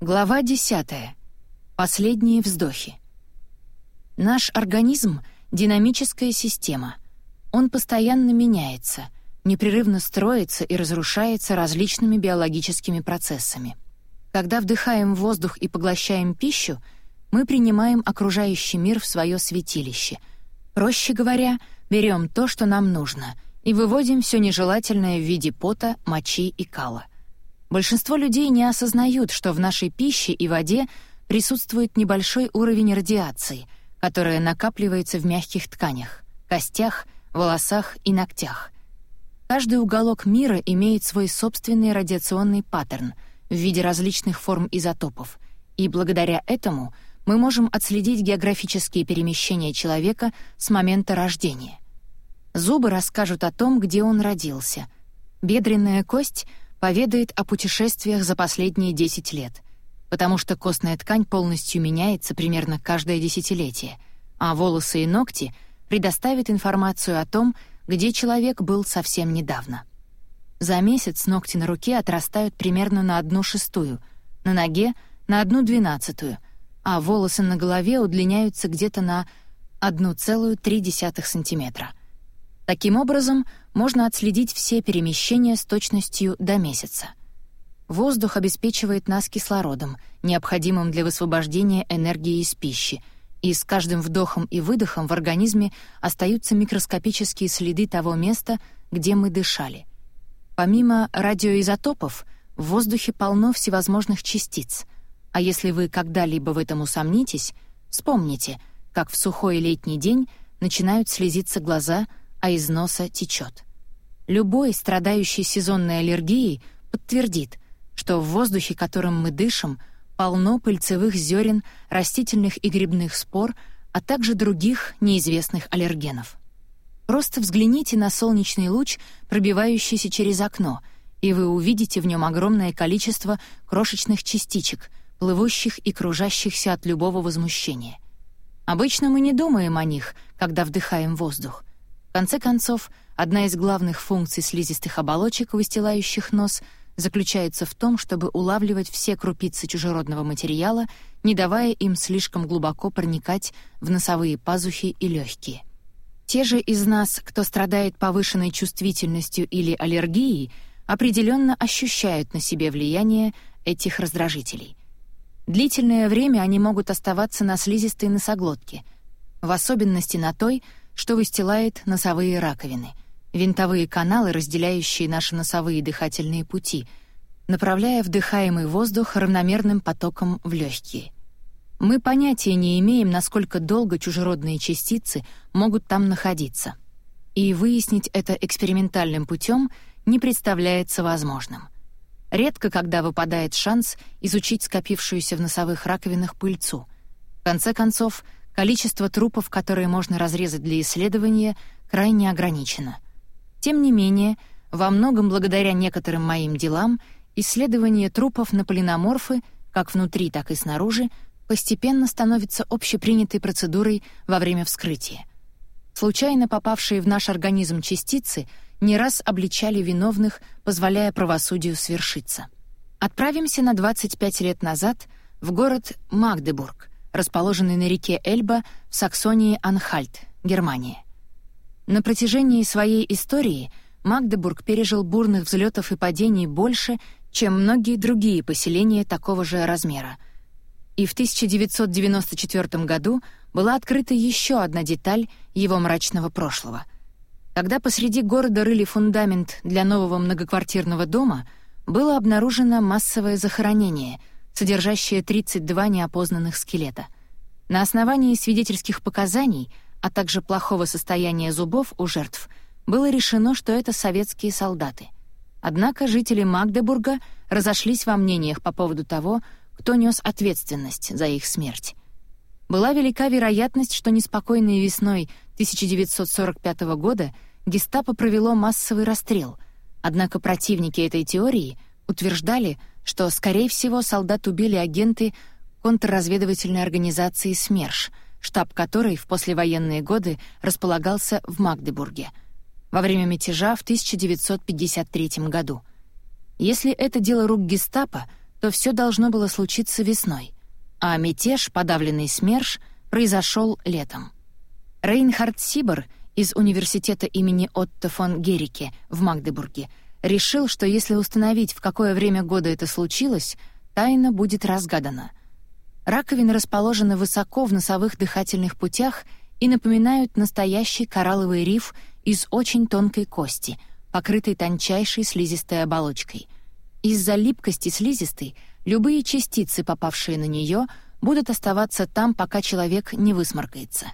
Глава 10. Последние вздохи. Наш организм — динамическая система. Он постоянно меняется, непрерывно строится и разрушается различными биологическими процессами. Когда вдыхаем воздух и поглощаем пищу, мы принимаем окружающий мир в свое святилище. Проще говоря, берем то, что нам нужно, и выводим все нежелательное в виде пота, мочи и кала — Большинство людей не осознают, что в нашей пище и воде присутствует небольшой уровень радиации, которая накапливается в мягких тканях, костях, волосах и ногтях. Каждый уголок мира имеет свой собственный радиационный паттерн в виде различных форм изотопов, и благодаря этому мы можем отследить географические перемещения человека с момента рождения. Зубы расскажут о том, где он родился. Бедренная кость — поведает о путешествиях за последние 10 лет, потому что костная ткань полностью меняется примерно каждое десятилетие, а волосы и ногти предоставят информацию о том, где человек был совсем недавно. За месяц ногти на руке отрастают примерно на одну шестую, на ноге — на одну двенадцатую, а волосы на голове удлиняются где-то на 1,3 сантиметра. Таким образом, можно отследить все перемещения с точностью до месяца. Воздух обеспечивает нас кислородом, необходимым для высвобождения энергии из пищи, и с каждым вдохом и выдохом в организме остаются микроскопические следы того места, где мы дышали. Помимо радиоизотопов, в воздухе полно всевозможных частиц, а если вы когда-либо в этом усомнитесь, вспомните, как в сухой летний день начинают слезиться глаза — а из носа течет. Любой, страдающий сезонной аллергией, подтвердит, что в воздухе, которым мы дышим, полно пыльцевых зерен, растительных и грибных спор, а также других неизвестных аллергенов. Просто взгляните на солнечный луч, пробивающийся через окно, и вы увидите в нем огромное количество крошечных частичек, плывущих и кружащихся от любого возмущения. Обычно мы не думаем о них, когда вдыхаем воздух, конце концов, одна из главных функций слизистых оболочек, выстилающих нос, заключается в том, чтобы улавливать все крупицы чужеродного материала, не давая им слишком глубоко проникать в носовые пазухи и легкие. Те же из нас, кто страдает повышенной чувствительностью или аллергией, определенно ощущают на себе влияние этих раздражителей. Длительное время они могут оставаться на слизистой носоглотке, в особенности на той, что выстилает носовые раковины, винтовые каналы, разделяющие наши носовые дыхательные пути, направляя вдыхаемый воздух равномерным потоком в легкие. Мы понятия не имеем, насколько долго чужеродные частицы могут там находиться. И выяснить это экспериментальным путем не представляется возможным. Редко когда выпадает шанс изучить скопившуюся в носовых раковинах пыльцу. В конце концов, Количество трупов, которые можно разрезать для исследования, крайне ограничено. Тем не менее, во многом благодаря некоторым моим делам, исследование трупов на полиноморфы, как внутри, так и снаружи, постепенно становится общепринятой процедурой во время вскрытия. Случайно попавшие в наш организм частицы не раз обличали виновных, позволяя правосудию свершиться. Отправимся на 25 лет назад в город Магдебург, расположенный на реке Эльба в Саксонии-Анхальт, Германия. На протяжении своей истории Магдебург пережил бурных взлетов и падений больше, чем многие другие поселения такого же размера. И в 1994 году была открыта еще одна деталь его мрачного прошлого. Когда посреди города рыли фундамент для нового многоквартирного дома, было обнаружено массовое захоронение — содержащее 32 неопознанных скелета. На основании свидетельских показаний, а также плохого состояния зубов у жертв, было решено, что это советские солдаты. Однако жители Магдебурга разошлись во мнениях по поводу того, кто нес ответственность за их смерть. Была велика вероятность, что неспокойной весной 1945 года гестапо провело массовый расстрел, однако противники этой теории утверждали, что, скорее всего, солдат убили агенты контрразведывательной организации СМЕРШ, штаб которой в послевоенные годы располагался в Магдебурге во время мятежа в 1953 году. Если это дело рук гестапо, то все должно было случиться весной, а мятеж, подавленный СМЕРШ, произошел летом. Рейнхард Сибор из университета имени Отто фон Герике в Магдебурге решил, что если установить, в какое время года это случилось, тайна будет разгадана. Раковины расположены высоко в носовых дыхательных путях и напоминают настоящий коралловый риф из очень тонкой кости, покрытой тончайшей слизистой оболочкой. Из-за липкости слизистой любые частицы, попавшие на нее, будут оставаться там, пока человек не высморкается.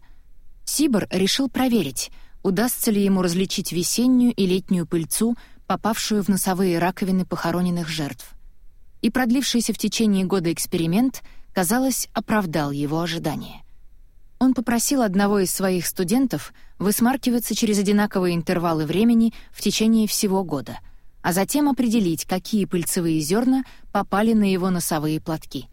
Сибор решил проверить, удастся ли ему различить весеннюю и летнюю пыльцу, попавшую в носовые раковины похороненных жертв. И продлившийся в течение года эксперимент, казалось, оправдал его ожидания. Он попросил одного из своих студентов высмаркиваться через одинаковые интервалы времени в течение всего года, а затем определить, какие пыльцевые зерна попали на его носовые платки.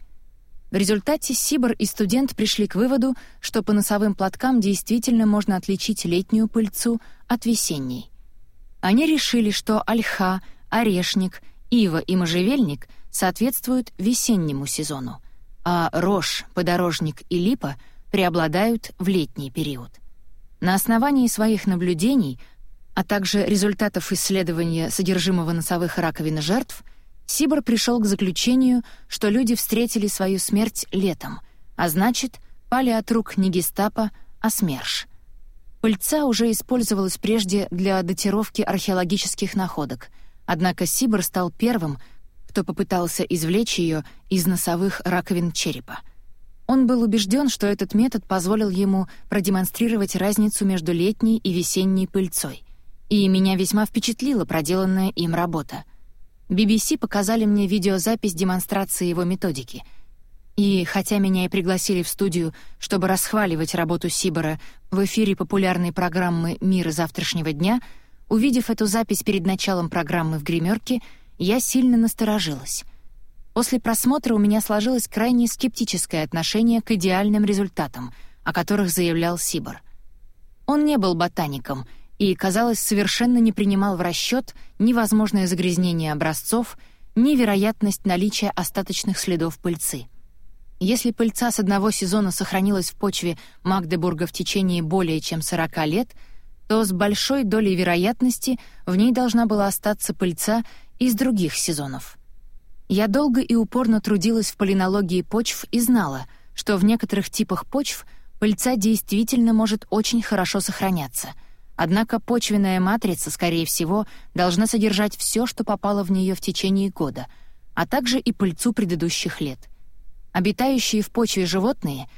В результате Сибор и студент пришли к выводу, что по носовым платкам действительно можно отличить летнюю пыльцу от весенней. Они решили, что ольха, орешник, ива и можжевельник соответствуют весеннему сезону, а рожь, подорожник и липа — преобладают в летний период. На основании своих наблюдений, а также результатов исследования содержимого носовых раковин жертв, Сибор пришел к заключению, что люди встретили свою смерть летом, а значит, пали от рук не гестапо, а СМЕРШ. Пыльца уже использовалась прежде для датировки археологических находок, однако Сибор стал первым, кто попытался извлечь ее из носовых раковин черепа — он был убежден, что этот метод позволил ему продемонстрировать разницу между летней и весенней пыльцой. И меня весьма впечатлила проделанная им работа. BBC показали мне видеозапись демонстрации его методики. И хотя меня и пригласили в студию, чтобы расхваливать работу Сибора в эфире популярной программы «Мир завтрашнего дня», увидев эту запись перед началом программы в гримерке, я сильно насторожилась. После просмотра у меня сложилось крайне скептическое отношение к идеальным результатам, о которых заявлял Сибор. Он не был ботаником и, казалось, совершенно не принимал в расчет ни возможное загрязнение образцов, ни вероятность наличия остаточных следов пыльцы. Если пыльца с одного сезона сохранилась в почве Магдебурга в течение более чем 40 лет, то с большой долей вероятности в ней должна была остаться пыльца из других сезонов — я долго и упорно трудилась в полинологии почв и знала, что в некоторых типах почв пыльца действительно может очень хорошо сохраняться. Однако почвенная матрица, скорее всего, должна содержать все, что попало в нее в течение года, а также и пыльцу предыдущих лет. Обитающие в почве животные,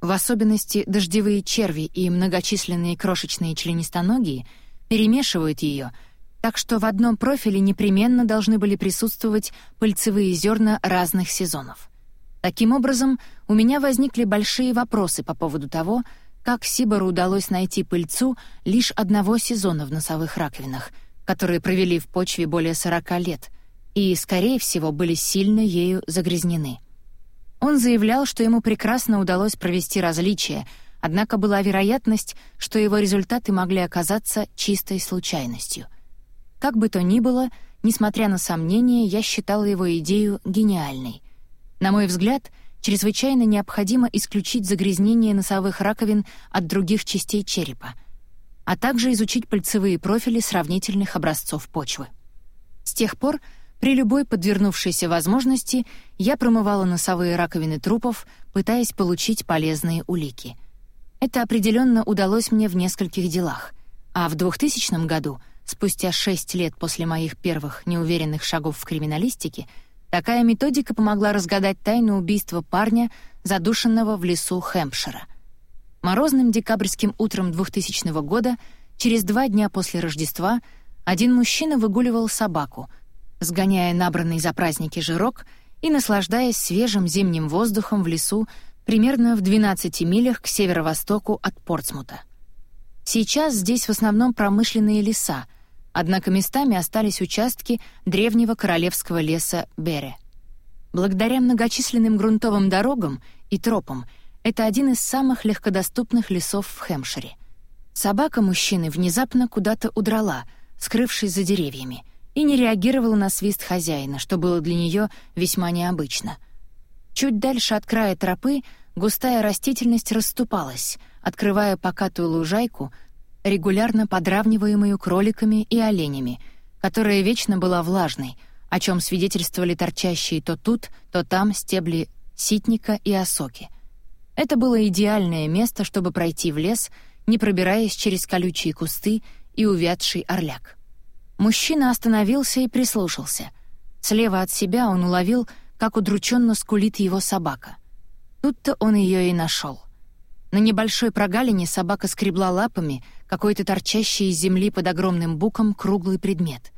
в особенности дождевые черви и многочисленные крошечные членистоногие, перемешивают ее — так что в одном профиле непременно должны были присутствовать пыльцевые зерна разных сезонов. Таким образом, у меня возникли большие вопросы по поводу того, как Сибору удалось найти пыльцу лишь одного сезона в носовых раковинах, которые провели в почве более 40 лет, и, скорее всего, были сильно ею загрязнены. Он заявлял, что ему прекрасно удалось провести различия, однако была вероятность, что его результаты могли оказаться чистой случайностью. Как бы то ни было, несмотря на сомнения, я считала его идею гениальной. На мой взгляд, чрезвычайно необходимо исключить загрязнение носовых раковин от других частей черепа, а также изучить пальцевые профили сравнительных образцов почвы. С тех пор, при любой подвернувшейся возможности, я промывала носовые раковины трупов, пытаясь получить полезные улики. Это определенно удалось мне в нескольких делах, а в 2000 году — Спустя шесть лет после моих первых неуверенных шагов в криминалистике такая методика помогла разгадать тайну убийства парня, задушенного в лесу Хэмпшира. Морозным декабрьским утром 2000 года, через два дня после Рождества, один мужчина выгуливал собаку, сгоняя набранный за праздники жирок и наслаждаясь свежим зимним воздухом в лесу примерно в 12 милях к северо-востоку от Портсмута. Сейчас здесь в основном промышленные леса, однако местами остались участки древнего королевского леса Бере. Благодаря многочисленным грунтовым дорогам и тропам это один из самых легкодоступных лесов в Хэмпшире. Собака мужчины внезапно куда-то удрала, скрывшись за деревьями, и не реагировала на свист хозяина, что было для нее весьма необычно. Чуть дальше от края тропы густая растительность расступалась, открывая покатую лужайку, регулярно подравниваемую кроликами и оленями, которая вечно была влажной, о чем свидетельствовали торчащие то тут, то там стебли ситника и осоки. Это было идеальное место, чтобы пройти в лес, не пробираясь через колючие кусты и увядший орляк. Мужчина остановился и прислушался. Слева от себя он уловил, как удрученно скулит его собака. Тут-то он ее и нашел. На небольшой прогалине собака скребла лапами какой-то торчащий из земли под огромным буком круглый предмет.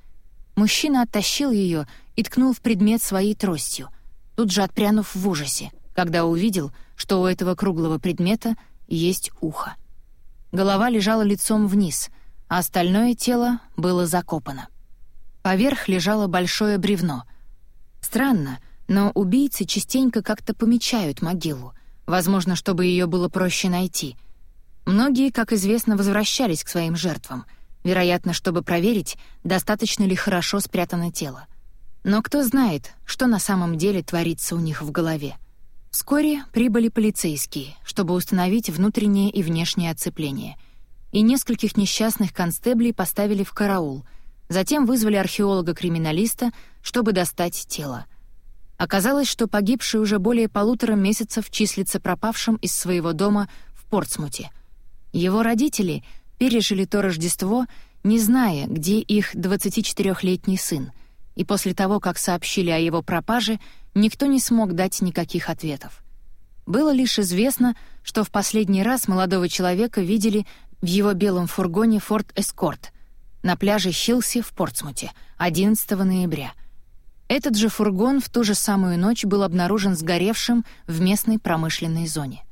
Мужчина оттащил ее и ткнул в предмет своей тростью, тут же отпрянув в ужасе, когда увидел, что у этого круглого предмета есть ухо. Голова лежала лицом вниз, остальное тело было закопано. Поверх лежало большое бревно. Странно, но убийцы частенько как-то помечают могилу, возможно, чтобы ее было проще найти. Многие, как известно, возвращались к своим жертвам, вероятно, чтобы проверить, достаточно ли хорошо спрятано тело. Но кто знает, что на самом деле творится у них в голове. Вскоре прибыли полицейские, чтобы установить внутреннее и внешнее оцепление — и нескольких несчастных констеблей поставили в караул, затем вызвали археолога-криминалиста, чтобы достать тело. Оказалось, что погибший уже более полутора месяцев числится пропавшим из своего дома в Портсмуте. Его родители пережили то Рождество, не зная, где их 24-летний сын, и после того, как сообщили о его пропаже, никто не смог дать никаких ответов. Было лишь известно, что в последний раз молодого человека видели в его белом фургоне Ford Escort на пляже Хилси в Портсмуте 11 ноября. Этот же фургон в ту же самую ночь был обнаружен сгоревшим в местной промышленной зоне.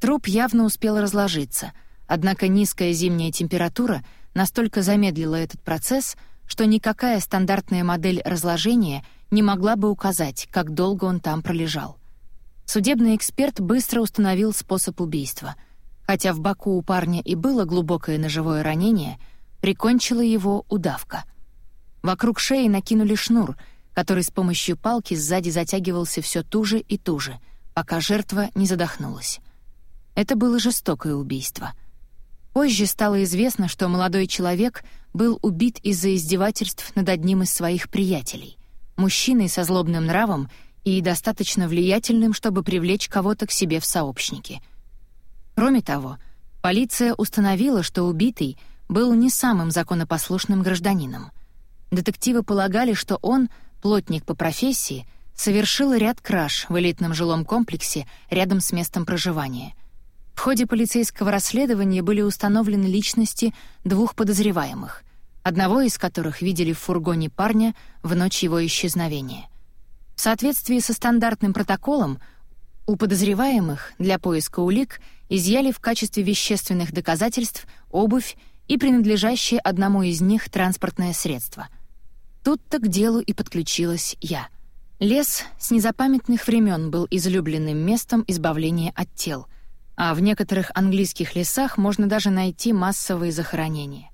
Труп явно успел разложиться, однако низкая зимняя температура настолько замедлила этот процесс, что никакая стандартная модель разложения не могла бы указать, как долго он там пролежал. Судебный эксперт быстро установил способ убийства — Хотя в боку у парня и было глубокое ножевое ранение, прикончила его удавка. Вокруг шеи накинули шнур, который с помощью палки сзади затягивался все туже и туже, пока жертва не задохнулась. Это было жестокое убийство. Позже стало известно, что молодой человек был убит из-за издевательств над одним из своих приятелей, мужчиной со злобным нравом и достаточно влиятельным, чтобы привлечь кого-то к себе в сообщники — Кроме того, полиция установила, что убитый был не самым законопослушным гражданином. Детективы полагали, что он, плотник по профессии, совершил ряд краж в элитном жилом комплексе рядом с местом проживания. В ходе полицейского расследования были установлены личности двух подозреваемых, одного из которых видели в фургоне парня в ночь его исчезновения. В соответствии со стандартным протоколом у подозреваемых для поиска улик — изъяли в качестве вещественных доказательств обувь и принадлежащее одному из них транспортное средство. Тут-то к делу и подключилась я. Лес с незапамятных времен был излюбленным местом избавления от тел, а в некоторых английских лесах можно даже найти массовые захоронения.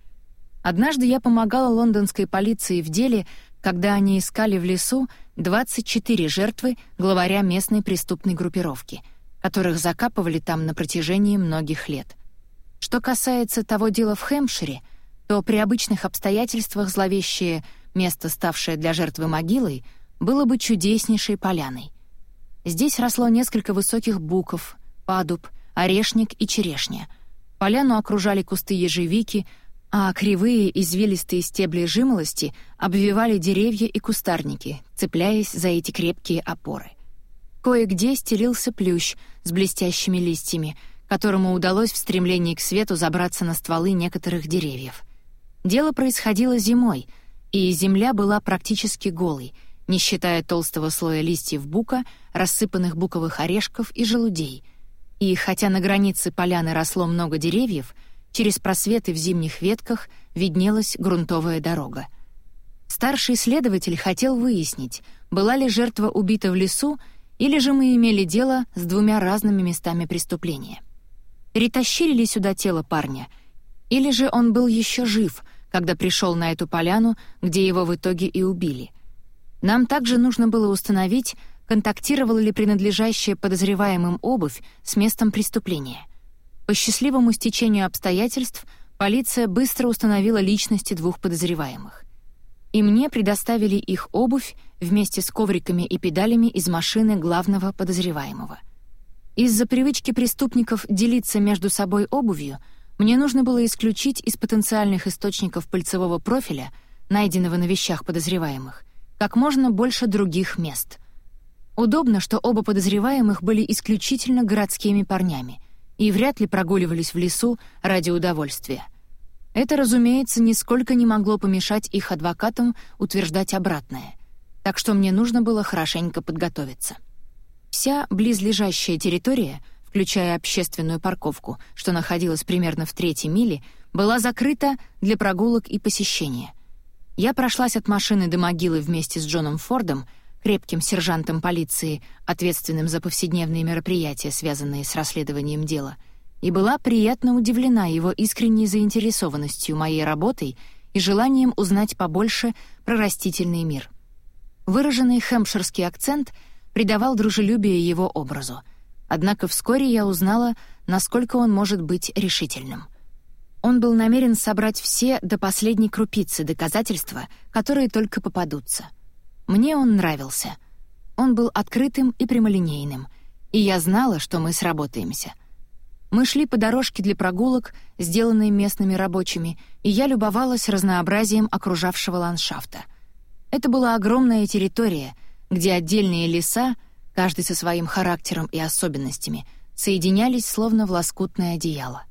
Однажды я помогала лондонской полиции в деле, когда они искали в лесу 24 жертвы главаря местной преступной группировки — которых закапывали там на протяжении многих лет. Что касается того дела в Хэмпшире, то при обычных обстоятельствах зловещее место, ставшее для жертвы могилой, было бы чудеснейшей поляной. Здесь росло несколько высоких буков, падуб, орешник и черешня. Поляну окружали кусты ежевики, а кривые извилистые стебли жимолости обвивали деревья и кустарники, цепляясь за эти крепкие опоры — Кое-где стелился плющ с блестящими листьями, которому удалось в стремлении к свету забраться на стволы некоторых деревьев. Дело происходило зимой, и земля была практически голой, не считая толстого слоя листьев бука, рассыпанных буковых орешков и желудей. И хотя на границе поляны росло много деревьев, через просветы в зимних ветках виднелась грунтовая дорога. Старший следователь хотел выяснить, была ли жертва убита в лесу или же мы имели дело с двумя разными местами преступления. Перетащили ли сюда тело парня, или же он был еще жив, когда пришел на эту поляну, где его в итоге и убили. Нам также нужно было установить, контактировала ли принадлежащая подозреваемым обувь с местом преступления. По счастливому стечению обстоятельств полиция быстро установила личности двух подозреваемых. И мне предоставили их обувь вместе с ковриками и педалями из машины главного подозреваемого. Из-за привычки преступников делиться между собой обувью мне нужно было исключить из потенциальных источников пыльцевого профиля, найденного на вещах подозреваемых, как можно больше других мест. Удобно, что оба подозреваемых были исключительно городскими парнями и вряд ли прогуливались в лесу ради удовольствия. Это, разумеется, нисколько не могло помешать их адвокатам утверждать обратное, так что мне нужно было хорошенько подготовиться. Вся близлежащая территория, включая общественную парковку, что находилась примерно в третьей миле, была закрыта для прогулок и посещения. Я прошлась от машины до могилы вместе с Джоном Фордом — крепким сержантом полиции, ответственным за повседневные мероприятия, связанные с расследованием дела, и была приятно удивлена его искренней заинтересованностью моей работой и желанием узнать побольше про растительный мир. Выраженный хэмпширский акцент придавал дружелюбие его образу, однако вскоре я узнала, насколько он может быть решительным. Он был намерен собрать все до последней крупицы доказательства, которые только попадутся — мне он нравился. Он был открытым и прямолинейным, и я знала, что мы сработаемся. Мы шли по дорожке для прогулок, сделанной местными рабочими, и я любовалась разнообразием окружавшего ландшафта. Это была огромная территория, где отдельные леса, каждый со своим характером и особенностями, соединялись словно в лоскутное одеяло.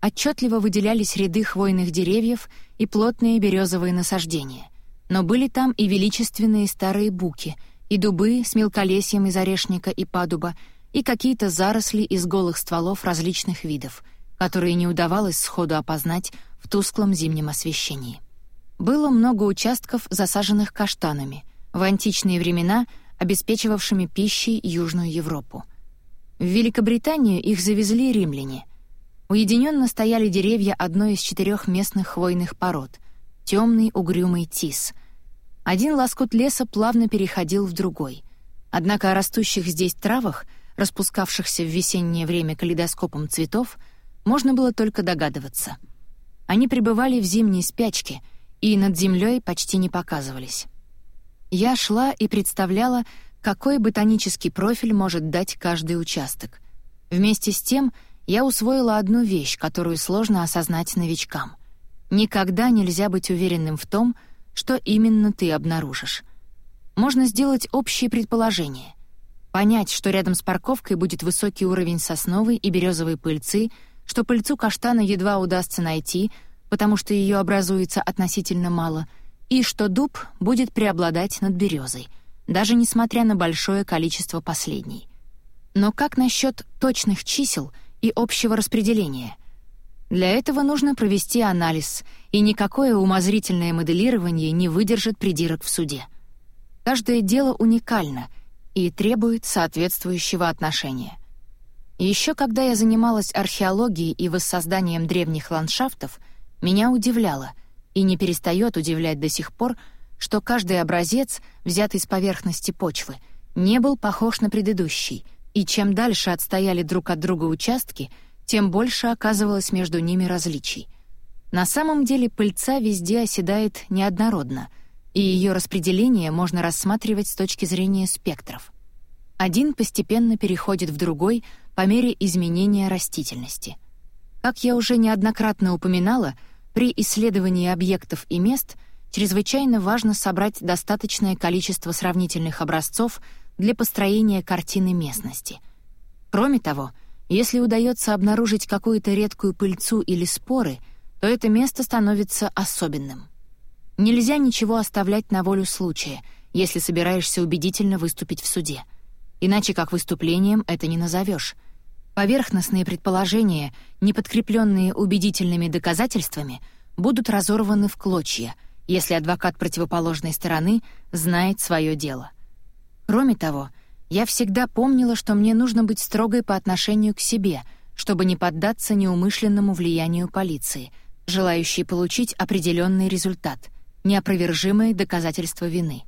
Отчетливо выделялись ряды хвойных деревьев и плотные березовые насаждения — но были там и величественные старые буки, и дубы с мелколесьем из орешника и падуба, и какие-то заросли из голых стволов различных видов, которые не удавалось сходу опознать в тусклом зимнем освещении. Было много участков, засаженных каштанами, в античные времена обеспечивавшими пищей Южную Европу. В Великобританию их завезли римляне. Уединенно стояли деревья одной из четырех местных хвойных пород — темный угрюмый тис. Один лоскут леса плавно переходил в другой. Однако о растущих здесь травах, распускавшихся в весеннее время калейдоскопом цветов, можно было только догадываться. Они пребывали в зимней спячке и над землей почти не показывались. Я шла и представляла, какой ботанический профиль может дать каждый участок. Вместе с тем я усвоила одну вещь, которую сложно осознать новичкам. Никогда нельзя быть уверенным в том, что именно ты обнаружишь. Можно сделать общие предположения. Понять, что рядом с парковкой будет высокий уровень сосновой и березовой пыльцы, что пыльцу каштана едва удастся найти, потому что ее образуется относительно мало, и что дуб будет преобладать над березой, даже несмотря на большое количество последней. Но как насчет точных чисел и общего распределения — для этого нужно провести анализ, и никакое умозрительное моделирование не выдержит придирок в суде. Каждое дело уникально и требует соответствующего отношения. Еще когда я занималась археологией и воссозданием древних ландшафтов, меня удивляло, и не перестает удивлять до сих пор, что каждый образец, взятый с поверхности почвы, не был похож на предыдущий, и чем дальше отстояли друг от друга участки — тем больше оказывалось между ними различий. На самом деле пыльца везде оседает неоднородно, и ее распределение можно рассматривать с точки зрения спектров. Один постепенно переходит в другой по мере изменения растительности. Как я уже неоднократно упоминала, при исследовании объектов и мест чрезвычайно важно собрать достаточное количество сравнительных образцов для построения картины местности. Кроме того, если удается обнаружить какую-то редкую пыльцу или споры, то это место становится особенным. Нельзя ничего оставлять на волю случая, если собираешься убедительно выступить в суде. Иначе как выступлением это не назовешь. Поверхностные предположения, не подкрепленные убедительными доказательствами, будут разорваны в клочья, если адвокат противоположной стороны знает свое дело. Кроме того, я всегда помнила, что мне нужно быть строгой по отношению к себе, чтобы не поддаться неумышленному влиянию полиции, желающий получить определенный результат, неопровержимые доказательства вины.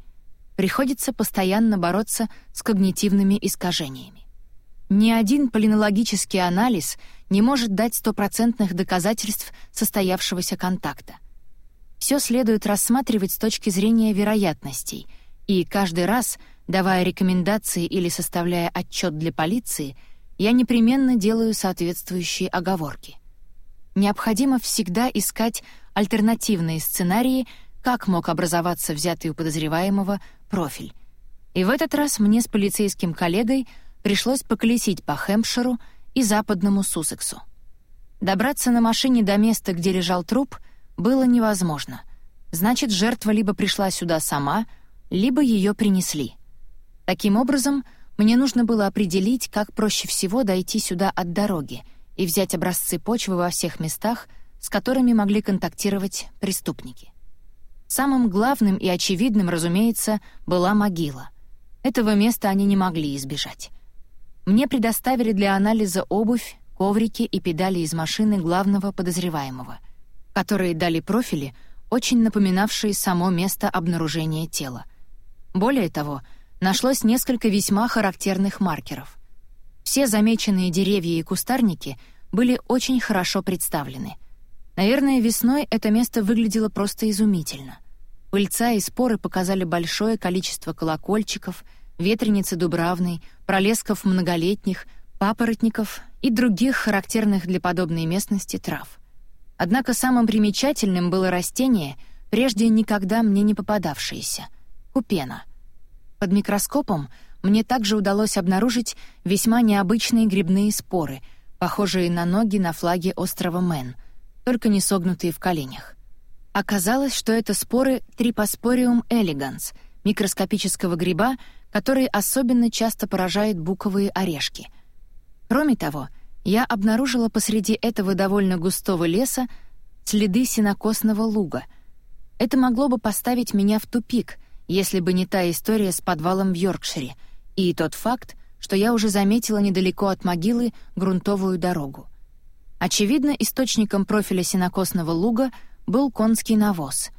Приходится постоянно бороться с когнитивными искажениями. Ни один полинологический анализ не может дать стопроцентных доказательств состоявшегося контакта. Все следует рассматривать с точки зрения вероятностей, и каждый раз, давая рекомендации или составляя отчет для полиции, я непременно делаю соответствующие оговорки. Необходимо всегда искать альтернативные сценарии, как мог образоваться взятый у подозреваемого профиль. И в этот раз мне с полицейским коллегой пришлось поколесить по Хэмпширу и западному Суссексу. Добраться на машине до места, где лежал труп, было невозможно. Значит, жертва либо пришла сюда сама, либо ее принесли. Таким образом, мне нужно было определить, как проще всего дойти сюда от дороги и взять образцы почвы во всех местах, с которыми могли контактировать преступники. Самым главным и очевидным, разумеется, была могила. Этого места они не могли избежать. Мне предоставили для анализа обувь, коврики и педали из машины главного подозреваемого, которые дали профили, очень напоминавшие само место обнаружения тела. Более того, нашлось несколько весьма характерных маркеров. Все замеченные деревья и кустарники были очень хорошо представлены. Наверное, весной это место выглядело просто изумительно. Пыльца и споры показали большое количество колокольчиков — ветреницы дубравной, пролесков многолетних, папоротников и других характерных для подобной местности трав. Однако самым примечательным было растение, прежде никогда мне не попадавшееся — купена. Под микроскопом мне также удалось обнаружить весьма необычные грибные споры, похожие на ноги на флаге острова Мэн, только не согнутые в коленях. Оказалось, что это споры Трипоспориум элеганс, микроскопического гриба, который особенно часто поражает буковые орешки. Кроме того, я обнаружила посреди этого довольно густого леса следы сенокосного луга. Это могло бы поставить меня в тупик, если бы не та история с подвалом в Йоркшире и тот факт, что я уже заметила недалеко от могилы грунтовую дорогу. Очевидно, источником профиля сенокосного луга был конский навоз.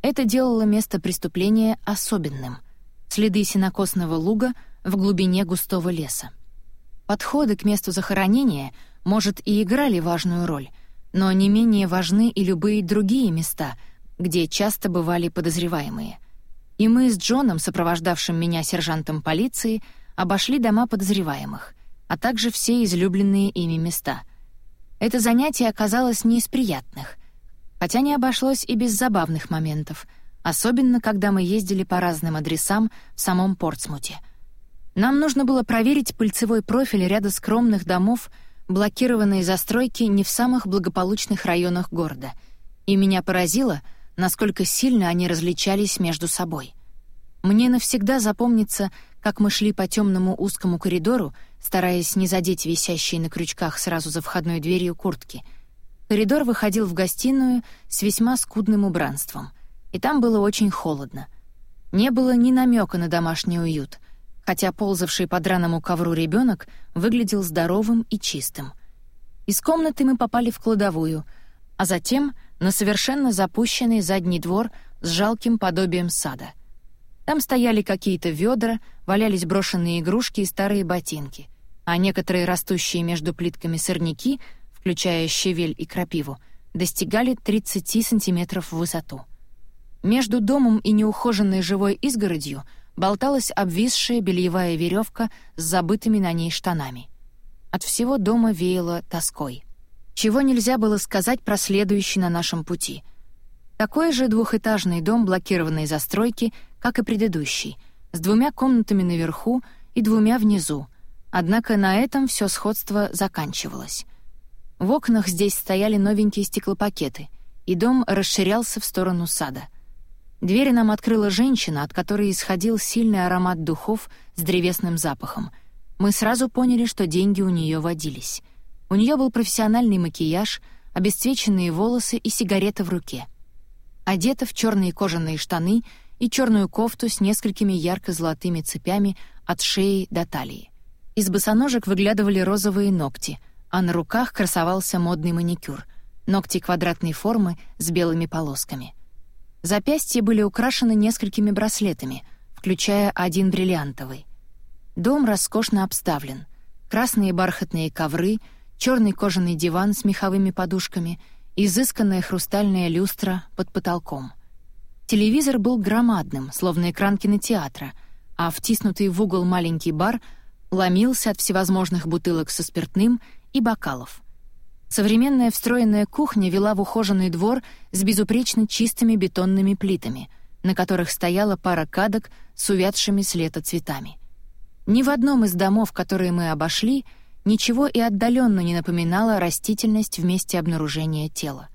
Это делало место преступления особенным — следы сенокосного луга в глубине густого леса. Подходы к месту захоронения, может, и играли важную роль, но не менее важны и любые другие места, где часто бывали подозреваемые. И мы с Джоном, сопровождавшим меня сержантом полиции, обошли дома подозреваемых, а также все излюбленные ими места. Это занятие оказалось не из приятных, хотя не обошлось и без забавных моментов — особенно когда мы ездили по разным адресам в самом Портсмуте. Нам нужно было проверить пыльцевой профиль ряда скромных домов, блокированные застройки не в самых благополучных районах города, и меня поразило, насколько сильно они различались между собой. Мне навсегда запомнится, как мы шли по темному узкому коридору, стараясь не задеть висящие на крючках сразу за входной дверью куртки. Коридор выходил в гостиную с весьма скудным убранством — и там было очень холодно. Не было ни намека на домашний уют, хотя ползавший по драному ковру ребенок выглядел здоровым и чистым. Из комнаты мы попали в кладовую, а затем на совершенно запущенный задний двор с жалким подобием сада. Там стояли какие-то ведра, валялись брошенные игрушки и старые ботинки, а некоторые растущие между плитками сорняки, включая щавель и крапиву, достигали 30 сантиметров в высоту. Между домом и неухоженной живой изгородью болталась обвисшая бельевая веревка с забытыми на ней штанами. От всего дома веяло тоской. Чего нельзя было сказать про следующий на нашем пути. Такой же двухэтажный дом блокированной застройки, как и предыдущий, с двумя комнатами наверху и двумя внизу, однако на этом все сходство заканчивалось. В окнах здесь стояли новенькие стеклопакеты, и дом расширялся в сторону сада — Дверь нам открыла женщина, от которой исходил сильный аромат духов с древесным запахом. Мы сразу поняли, что деньги у нее водились. У нее был профессиональный макияж, обесцвеченные волосы и сигарета в руке. Одета в черные кожаные штаны и черную кофту с несколькими ярко-золотыми цепями от шеи до талии. Из босоножек выглядывали розовые ногти, а на руках красовался модный маникюр. ногти квадратной формы с белыми полосками. Запястья были украшены несколькими браслетами, включая один бриллиантовый. Дом роскошно обставлен. Красные бархатные ковры, черный кожаный диван с меховыми подушками, изысканная хрустальная люстра под потолком. Телевизор был громадным, словно экран кинотеатра, а втиснутый в угол маленький бар ломился от всевозможных бутылок со спиртным и бокалов — Современная встроенная кухня вела в ухоженный двор с безупречно чистыми бетонными плитами, на которых стояла пара кадок с увядшими с лета цветами. Ни в одном из домов, которые мы обошли, ничего и отдаленно не напоминало растительность в обнаружения тела.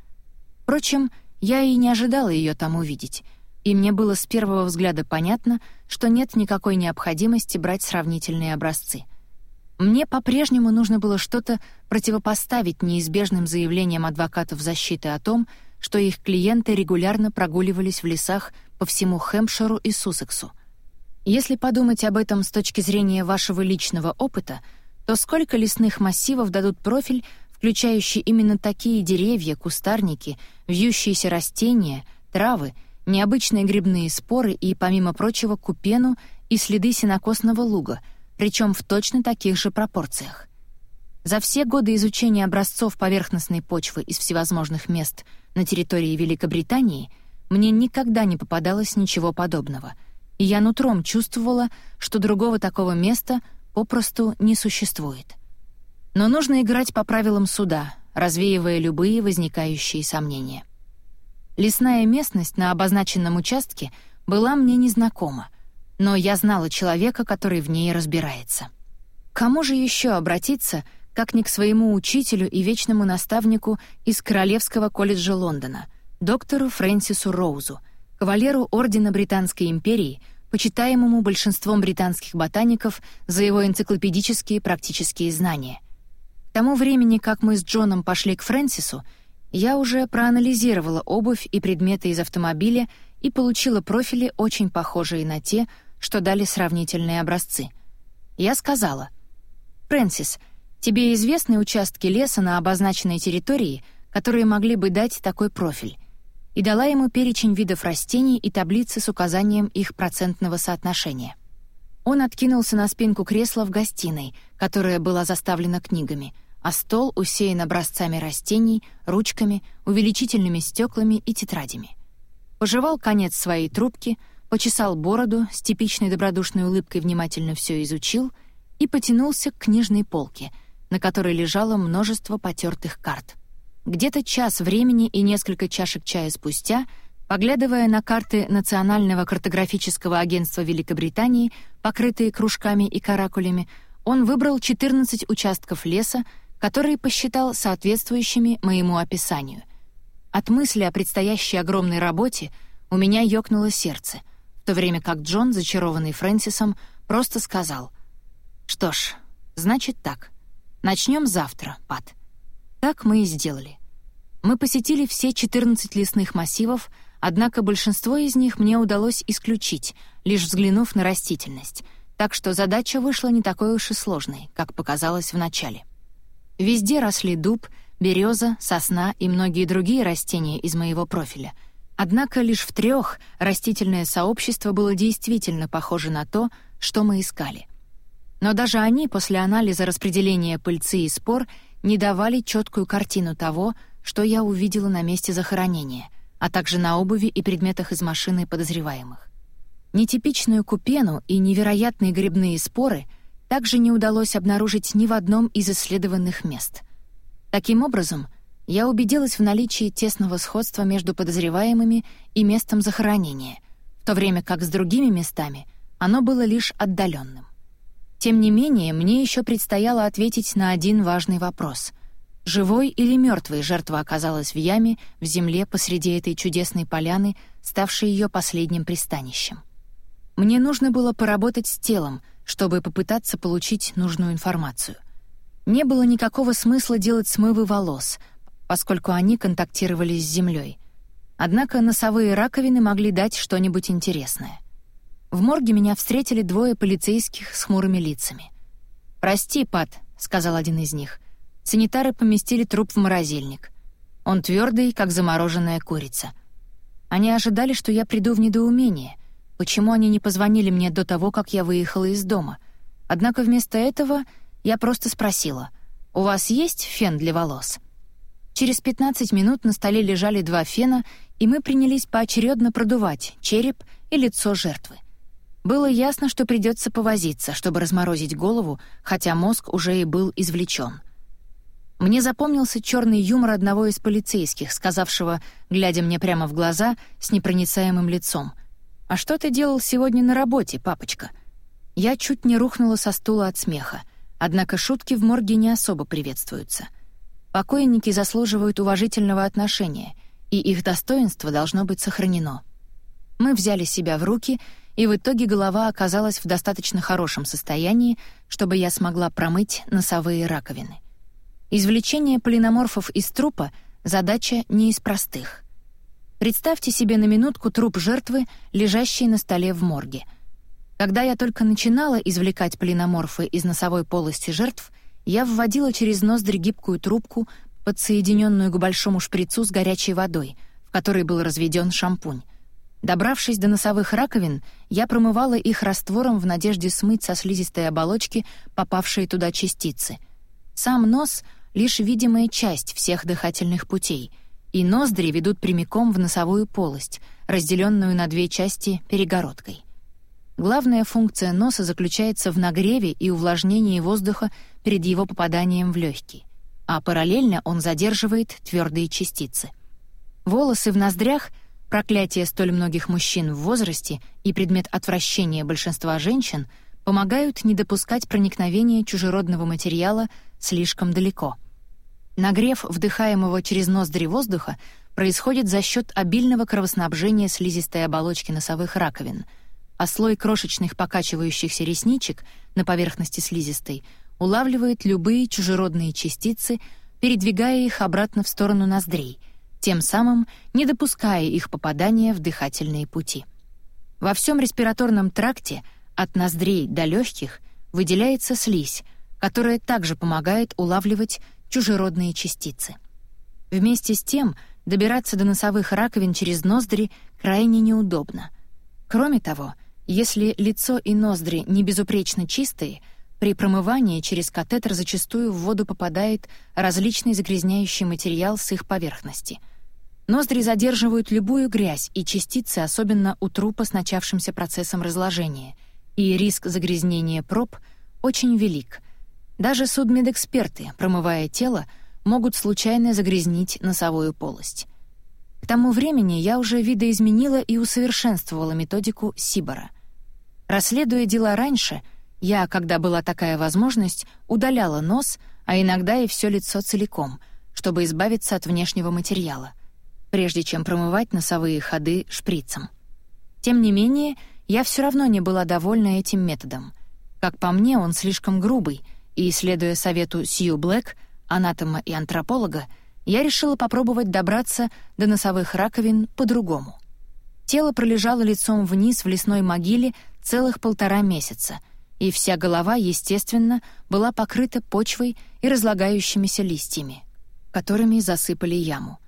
Впрочем, я и не ожидала ее там увидеть, и мне было с первого взгляда понятно, что нет никакой необходимости брать сравнительные образцы — мне по-прежнему нужно было что-то противопоставить неизбежным заявлениям адвокатов защиты о том, что их клиенты регулярно прогуливались в лесах по всему Хэмпширу и Суссексу. Если подумать об этом с точки зрения вашего личного опыта, то сколько лесных массивов дадут профиль, включающий именно такие деревья, кустарники, вьющиеся растения, травы, необычные грибные споры и, помимо прочего, купену и следы сенокосного луга — причем в точно таких же пропорциях. За все годы изучения образцов поверхностной почвы из всевозможных мест на территории Великобритании мне никогда не попадалось ничего подобного, и я нутром чувствовала, что другого такого места попросту не существует. Но нужно играть по правилам суда, развеивая любые возникающие сомнения. Лесная местность на обозначенном участке была мне незнакома, но я знала человека, который в ней разбирается. кому же еще обратиться, как ни к своему учителю и вечному наставнику из Королевского колледжа Лондона, доктору Фрэнсису Роузу, кавалеру Ордена Британской империи, почитаемому большинством британских ботаников за его энциклопедические практические знания. Тому времени, как мы с Джоном пошли к Фрэнсису, я уже проанализировала обувь и предметы из автомобиля и получила профили, очень похожие на те, что дали сравнительные образцы. Я сказала, «Фрэнсис, тебе известны участки леса на обозначенной территории, которые могли бы дать такой профиль?» и дала ему перечень видов растений и таблицы с указанием их процентного соотношения. Он откинулся на спинку кресла в гостиной, которая была заставлена книгами, а стол усеян образцами растений, ручками, увеличительными стеклами и тетрадями. Пожевал конец своей трубки — почесал бороду, с типичной добродушной улыбкой внимательно все изучил и потянулся к книжной полке, на которой лежало множество потертых карт. Где-то час времени и несколько чашек чая спустя, поглядывая на карты Национального картографического агентства Великобритании, покрытые кружками и каракулями, он выбрал 14 участков леса, которые посчитал соответствующими моему описанию. От мысли о предстоящей огромной работе у меня ёкнуло сердце — в то время как Джон, зачарованный Фрэнсисом, просто сказал «Что ж, значит так. Начнем завтра, Пат». Так мы и сделали. Мы посетили все 14 лесных массивов, однако большинство из них мне удалось исключить, лишь взглянув на растительность, так что задача вышла не такой уж и сложной, как показалось вначале. Везде росли дуб, береза, сосна и многие другие растения из моего профиля — Однако лишь в трех растительное сообщество было действительно похоже на то, что мы искали. Но даже они после анализа распределения пыльцы и спор не давали четкую картину того, что я увидела на месте захоронения, а также на обуви и предметах из машины подозреваемых. Нетипичную купену и невероятные грибные споры также не удалось обнаружить ни в одном из исследованных мест. Таким образом, я убедилась в наличии тесного сходства между подозреваемыми и местом захоронения, в то время как с другими местами оно было лишь отдаленным. Тем не менее, мне еще предстояло ответить на один важный вопрос. Живой или мертвой жертва оказалась в яме, в земле посреди этой чудесной поляны, ставшей ее последним пристанищем. Мне нужно было поработать с телом, чтобы попытаться получить нужную информацию. Не было никакого смысла делать смывы волос — поскольку они контактировали с землей. Однако носовые раковины могли дать что-нибудь интересное. В морге меня встретили двое полицейских с хмурыми лицами. «Прости, Пат», — сказал один из них. Санитары поместили труп в морозильник. Он твердый, как замороженная курица. Они ожидали, что я приду в недоумение. Почему они не позвонили мне до того, как я выехала из дома? Однако вместо этого я просто спросила, «У вас есть фен для волос?» Через 15 минут на столе лежали два фена, и мы принялись поочередно продувать череп и лицо жертвы. Было ясно, что придется повозиться, чтобы разморозить голову, хотя мозг уже и был извлечен. Мне запомнился черный юмор одного из полицейских, сказавшего, глядя мне прямо в глаза, с непроницаемым лицом. «А что ты делал сегодня на работе, папочка?» Я чуть не рухнула со стула от смеха, однако шутки в морге не особо приветствуются. Покойники заслуживают уважительного отношения, и их достоинство должно быть сохранено. Мы взяли себя в руки, и в итоге голова оказалась в достаточно хорошем состоянии, чтобы я смогла промыть носовые раковины. Извлечение полиноморфов из трупа — задача не из простых. Представьте себе на минутку труп жертвы, лежащий на столе в морге. Когда я только начинала извлекать полиноморфы из носовой полости жертв, я вводила через ноздри гибкую трубку, подсоединенную к большому шприцу с горячей водой, в которой был разведен шампунь. Добравшись до носовых раковин, я промывала их раствором в надежде смыть со слизистой оболочки попавшие туда частицы. Сам нос лишь видимая часть всех дыхательных путей, и ноздри ведут прямиком в носовую полость, разделенную на две части перегородкой. Главная функция носа заключается в нагреве и увлажнении воздуха перед его попаданием в легкие, а параллельно он задерживает твердые частицы. Волосы в ноздрях — проклятие столь многих мужчин в возрасте и предмет отвращения большинства женщин — помогают не допускать проникновения чужеродного материала слишком далеко — Нагрев вдыхаемого через ноздри воздуха происходит за счет обильного кровоснабжения слизистой оболочки носовых раковин, а слой крошечных покачивающихся ресничек на поверхности слизистой улавливает любые чужеродные частицы, передвигая их обратно в сторону ноздрей, тем самым не допуская их попадания в дыхательные пути. Во всем респираторном тракте от ноздрей до легких выделяется слизь, которая также помогает улавливать чужеродные частицы. Вместе с тем, добираться до носовых раковин через ноздри крайне неудобно. Кроме того, если лицо и ноздри не безупречно чистые, при промывании через катетер зачастую в воду попадает различный загрязняющий материал с их поверхности. Ноздри задерживают любую грязь и частицы, особенно у трупа с начавшимся процессом разложения, и риск загрязнения проб очень велик, даже судмедэксперты, промывая тело, могут случайно загрязнить носовую полость. К тому времени я уже видоизменила и усовершенствовала методику Сибора. Расследуя дела раньше, я, когда была такая возможность, удаляла нос, а иногда и все лицо целиком, чтобы избавиться от внешнего материала, прежде чем промывать носовые ходы шприцем. Тем не менее, я все равно не была довольна этим методом. Как по мне, он слишком грубый — и, следуя совету Сью Блэк, анатома и антрополога, я решила попробовать добраться до носовых раковин по-другому. Тело пролежало лицом вниз в лесной могиле целых полтора месяца, и вся голова, естественно, была покрыта почвой и разлагающимися листьями, которыми засыпали яму.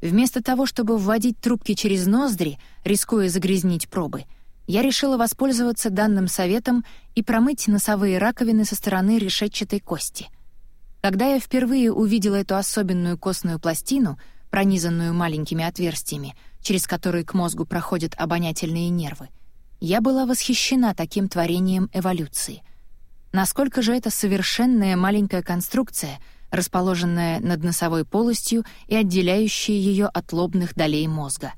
Вместо того, чтобы вводить трубки через ноздри, рискуя загрязнить пробы, я решила воспользоваться данным советом и промыть носовые раковины со стороны решетчатой кости. Когда я впервые увидела эту особенную костную пластину, пронизанную маленькими отверстиями, через которые к мозгу проходят обонятельные нервы, я была восхищена таким творением эволюции. Насколько же это совершенная маленькая конструкция, расположенная над носовой полостью и отделяющая ее от лобных долей мозга.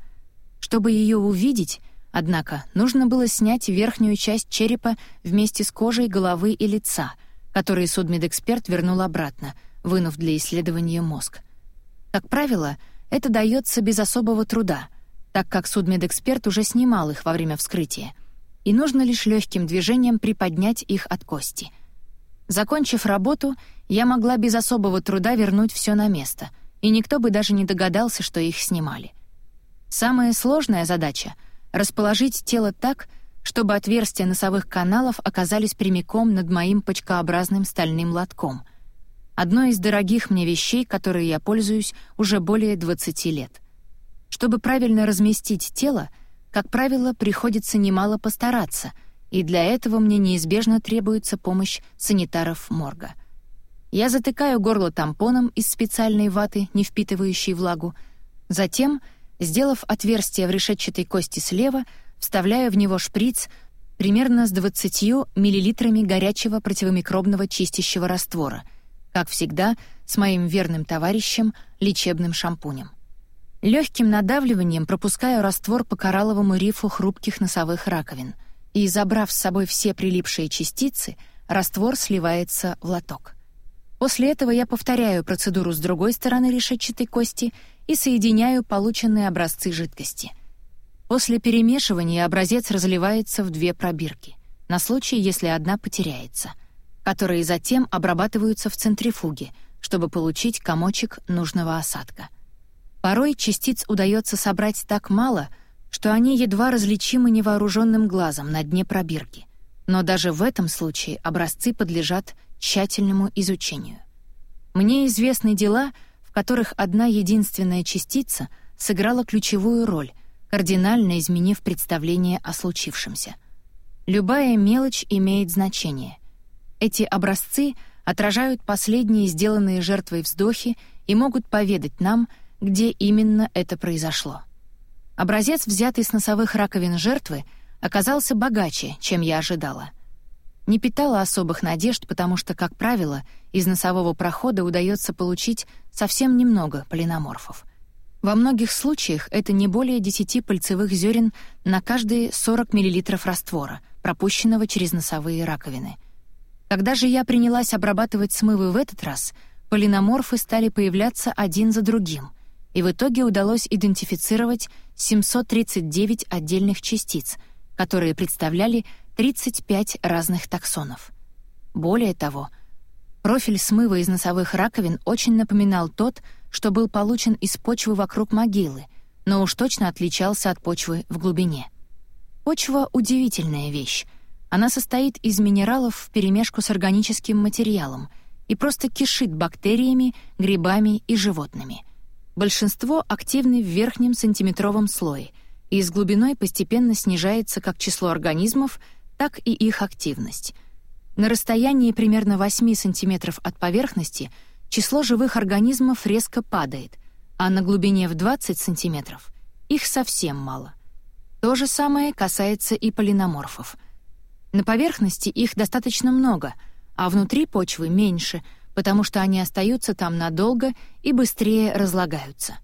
Чтобы ее увидеть — Однако нужно было снять верхнюю часть черепа вместе с кожей головы и лица, которые судмедэксперт вернул обратно, вынув для исследования мозг. Как правило, это дается без особого труда, так как судмедэксперт уже снимал их во время вскрытия, и нужно лишь легким движением приподнять их от кости. Закончив работу, я могла без особого труда вернуть все на место, и никто бы даже не догадался, что их снимали. Самая сложная задача — расположить тело так, чтобы отверстия носовых каналов оказались прямиком над моим почкообразным стальным лотком. одной из дорогих мне вещей, которой я пользуюсь уже более 20 лет. Чтобы правильно разместить тело, как правило, приходится немало постараться, и для этого мне неизбежно требуется помощь санитаров морга. Я затыкаю горло тампоном из специальной ваты, не впитывающей влагу, затем, сделав отверстие в решетчатой кости слева, вставляю в него шприц примерно с 20 миллилитрами горячего противомикробного чистящего раствора, как всегда, с моим верным товарищем лечебным шампунем. Легким надавливанием пропускаю раствор по коралловому рифу хрупких носовых раковин, и, забрав с собой все прилипшие частицы, раствор сливается в лоток. После этого я повторяю процедуру с другой стороны решетчатой кости и соединяю полученные образцы жидкости — После перемешивания образец разливается в две пробирки, на случай, если одна потеряется, которые затем обрабатываются в центрифуге, чтобы получить комочек нужного осадка. Порой частиц удается собрать так мало, что они едва различимы невооруженным глазом на дне пробирки. Но даже в этом случае образцы подлежат тщательному изучению. Мне известны дела, которых одна единственная частица сыграла ключевую роль — кардинально изменив представление о случившемся. Любая мелочь имеет значение. Эти образцы отражают последние сделанные жертвой вздохи и могут поведать нам, где именно это произошло. Образец, взятый с носовых раковин жертвы, оказался богаче, чем я ожидала. Не питала особых надежд, потому что, как правило, из носового прохода удается получить совсем немного полиноморфов — во многих случаях это не более 10 пыльцевых зерен на каждые 40 мл раствора, пропущенного через носовые раковины. Когда же я принялась обрабатывать смывы в этот раз, полиноморфы стали появляться один за другим, и в итоге удалось идентифицировать 739 отдельных частиц, которые представляли 35 разных таксонов. Более того, профиль смыва из носовых раковин очень напоминал тот, что был получен из почвы вокруг могилы, но уж точно отличался от почвы в глубине. Почва — удивительная вещь. Она состоит из минералов вперемешку с органическим материалом и просто кишит бактериями, грибами и животными. Большинство активны в верхнем сантиметровом слое, и с глубиной постепенно снижается как число организмов, так и их активность. На расстоянии примерно 8 сантиметров от поверхности — число живых организмов резко падает, а на глубине в 20 сантиметров их совсем мало. То же самое касается и полиноморфов. На поверхности их достаточно много, а внутри почвы меньше, потому что они остаются там надолго и быстрее разлагаются.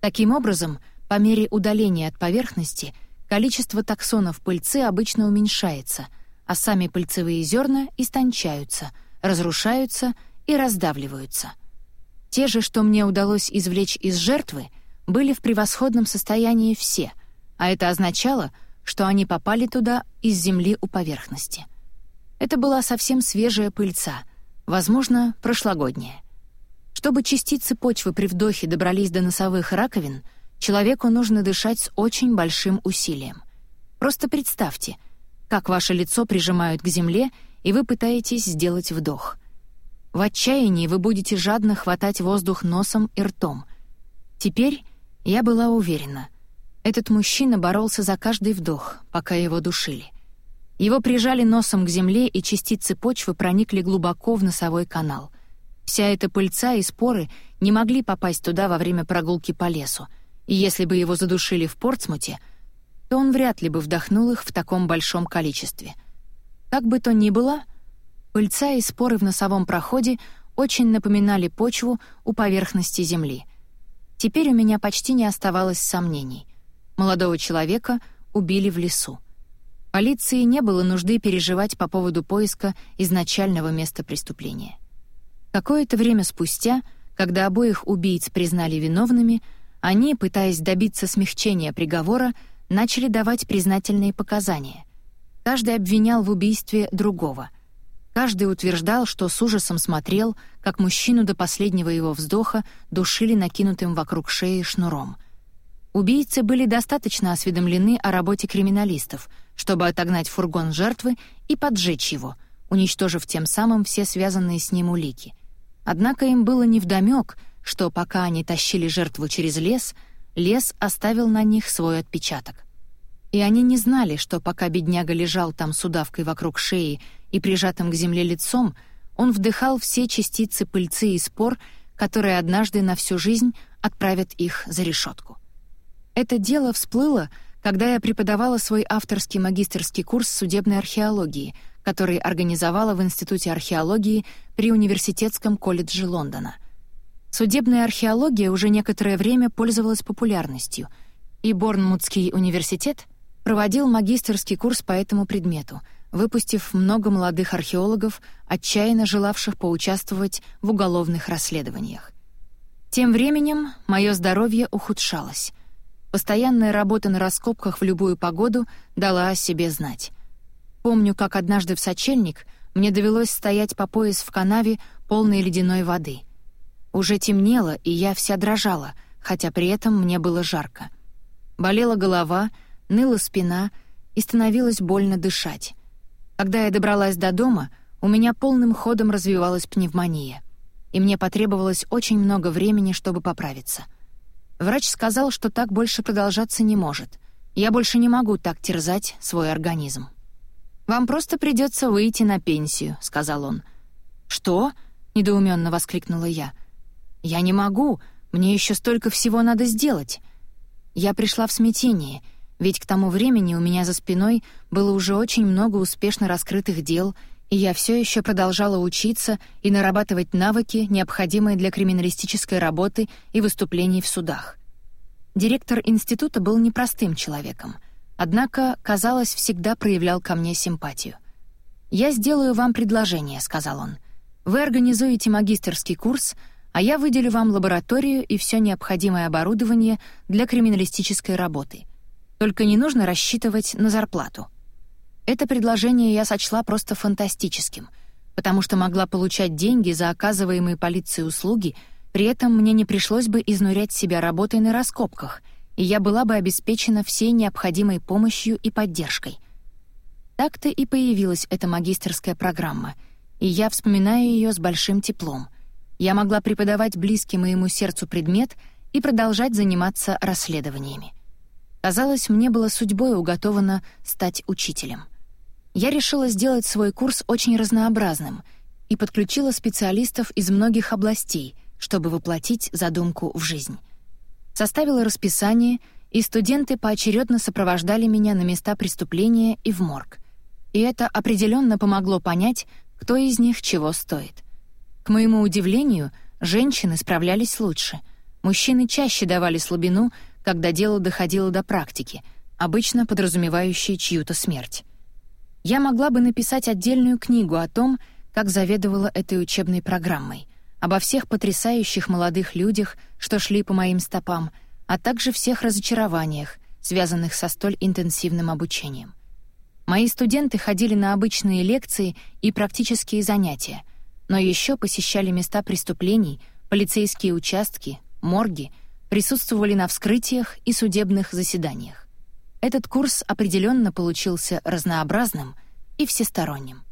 Таким образом, по мере удаления от поверхности количество таксонов пыльцы обычно уменьшается, а сами пыльцевые зерна истончаются, разрушаются и раздавливаются. Те же, что мне удалось извлечь из жертвы, были в превосходном состоянии все, а это означало, что они попали туда из земли у поверхности. Это была совсем свежая пыльца, возможно, прошлогодняя. Чтобы частицы почвы при вдохе добрались до носовых раковин, человеку нужно дышать с очень большим усилием. Просто представьте, как ваше лицо прижимают к земле, и вы пытаетесь сделать вдох. В отчаянии вы будете жадно хватать воздух носом и ртом. Теперь я была уверена. Этот мужчина боролся за каждый вдох, пока его душили. Его прижали носом к земле, и частицы почвы проникли глубоко в носовой канал. Вся эта пыльца и споры не могли попасть туда во время прогулки по лесу, и если бы его задушили в Портсмуте, то он вряд ли бы вдохнул их в таком большом количестве. Как бы то ни было, Пыльца и споры в носовом проходе очень напоминали почву у поверхности земли. Теперь у меня почти не оставалось сомнений. Молодого человека убили в лесу. Полиции не было нужды переживать по поводу поиска изначального места преступления. Какое-то время спустя, когда обоих убийц признали виновными, они, пытаясь добиться смягчения приговора, начали давать признательные показания. Каждый обвинял в убийстве другого — Каждый утверждал, что с ужасом смотрел, как мужчину до последнего его вздоха душили накинутым вокруг шеи шнуром. Убийцы были достаточно осведомлены о работе криминалистов, чтобы отогнать фургон жертвы и поджечь его, уничтожив тем самым все связанные с ним улики. Однако им было невдомёк, что пока они тащили жертву через лес, лес оставил на них свой отпечаток. И они не знали, что пока бедняга лежал там с удавкой вокруг шеи и прижатым к земле лицом, он вдыхал все частицы пыльцы и спор, которые однажды на всю жизнь отправят их за решетку. Это дело всплыло, когда я преподавала свой авторский магистерский курс судебной археологии, который организовала в Институте археологии при Университетском колледже Лондона. Судебная археология уже некоторое время пользовалась популярностью, и Борнмутский университет проводил магистерский курс по этому предмету, выпустив много молодых археологов, отчаянно желавших поучаствовать в уголовных расследованиях. Тем временем мое здоровье ухудшалось. Постоянная работа на раскопках в любую погоду дала о себе знать. Помню, как однажды в сочельник мне довелось стоять по пояс в канаве, полной ледяной воды. Уже темнело, и я вся дрожала, хотя при этом мне было жарко. Болела голова, ныла спина и становилось больно дышать. Когда я добралась до дома, у меня полным ходом развивалась пневмония, и мне потребовалось очень много времени, чтобы поправиться — Врач сказал, что так больше продолжаться не может. Я больше не могу так терзать свой организм. «Вам просто придется выйти на пенсию», — сказал он. «Что?» — недоуменно воскликнула я. «Я не могу. Мне еще столько всего надо сделать». Я пришла в смятение, ведь к тому времени у меня за спиной было уже очень много успешно раскрытых дел, и я все еще продолжала учиться и нарабатывать навыки, необходимые для криминалистической работы и выступлений в судах. Директор института был непростым человеком, однако, казалось, всегда проявлял ко мне симпатию. «Я сделаю вам предложение», — сказал он. «Вы организуете магистерский курс, а я выделю вам лабораторию и все необходимое оборудование для криминалистической работы. Только не нужно рассчитывать на зарплату». Это предложение я сочла просто фантастическим, потому что могла получать деньги за оказываемые полицией услуги, при этом мне не пришлось бы изнурять себя работой на раскопках, и я была бы обеспечена всей необходимой помощью и поддержкой. Так-то и появилась эта магистерская программа, и я вспоминаю ее с большим теплом. Я могла преподавать близкий моему сердцу предмет и продолжать заниматься расследованиями. Казалось, мне было судьбой уготовано стать учителем я решила сделать свой курс очень разнообразным и подключила специалистов из многих областей, чтобы воплотить задумку в жизнь. Составила расписание, и студенты поочередно сопровождали меня на места преступления и в морг. И это определенно помогло понять, кто из них чего стоит. К моему удивлению, женщины справлялись лучше. Мужчины чаще давали слабину, когда дело доходило до практики, обычно подразумевающей чью-то смерть. Я могла бы написать отдельную книгу о том, как заведовала этой учебной программой, обо всех потрясающих молодых людях, что шли по моим стопам, а также всех разочарованиях, связанных со столь интенсивным обучением. Мои студенты ходили на обычные лекции и практические занятия, но еще посещали места преступлений, полицейские участки, морги, присутствовали на вскрытиях и судебных заседаниях. Этот курс определенно получился разнообразным и всесторонним.